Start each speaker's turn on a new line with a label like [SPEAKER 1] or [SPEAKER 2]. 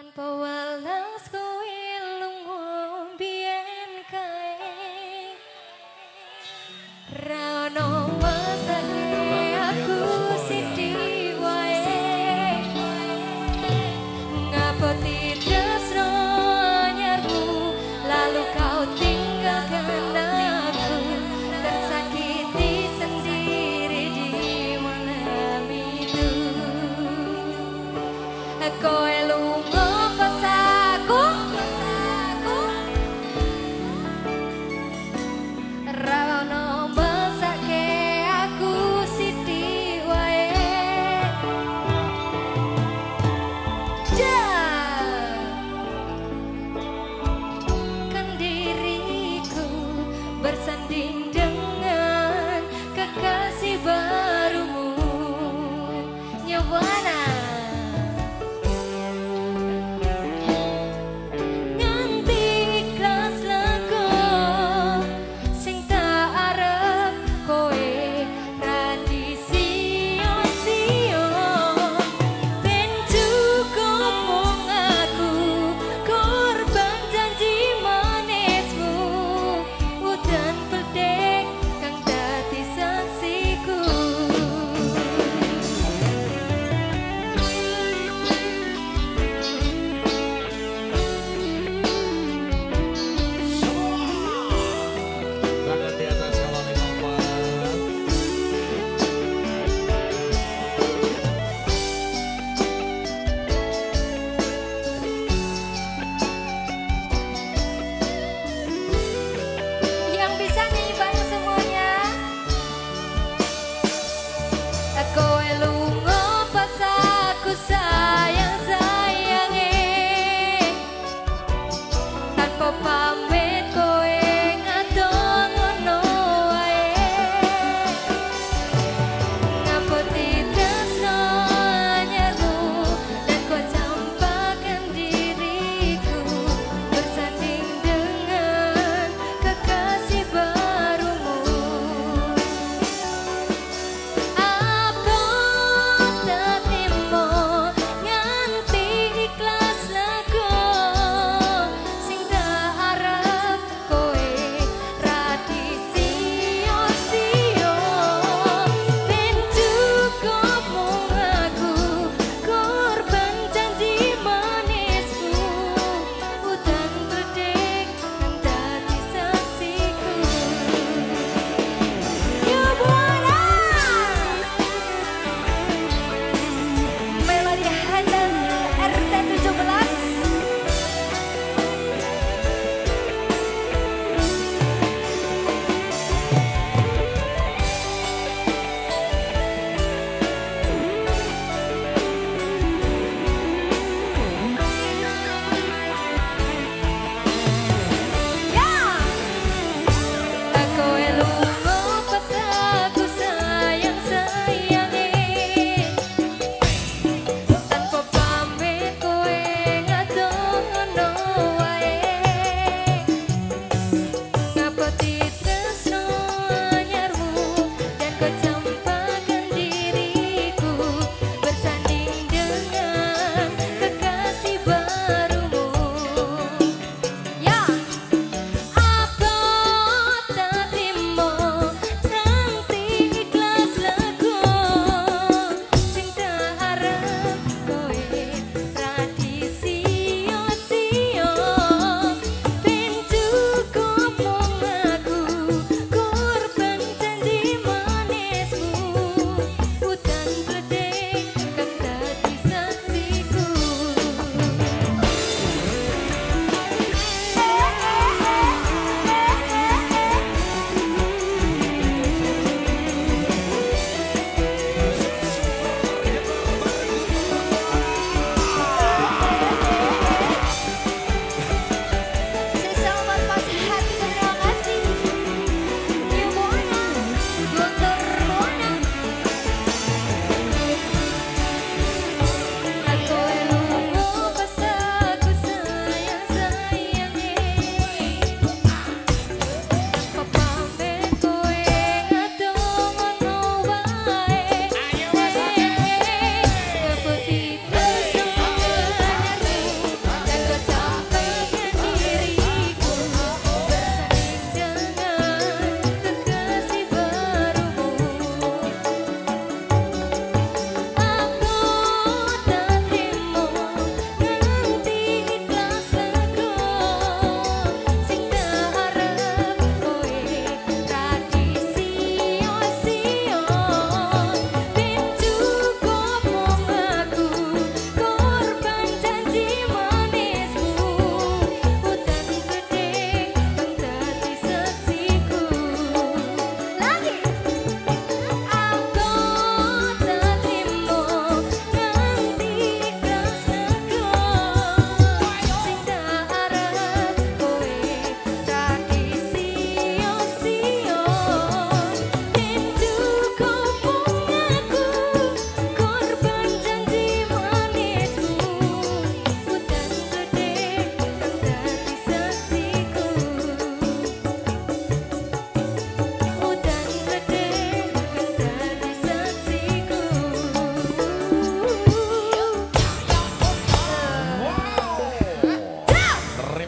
[SPEAKER 1] Tanpa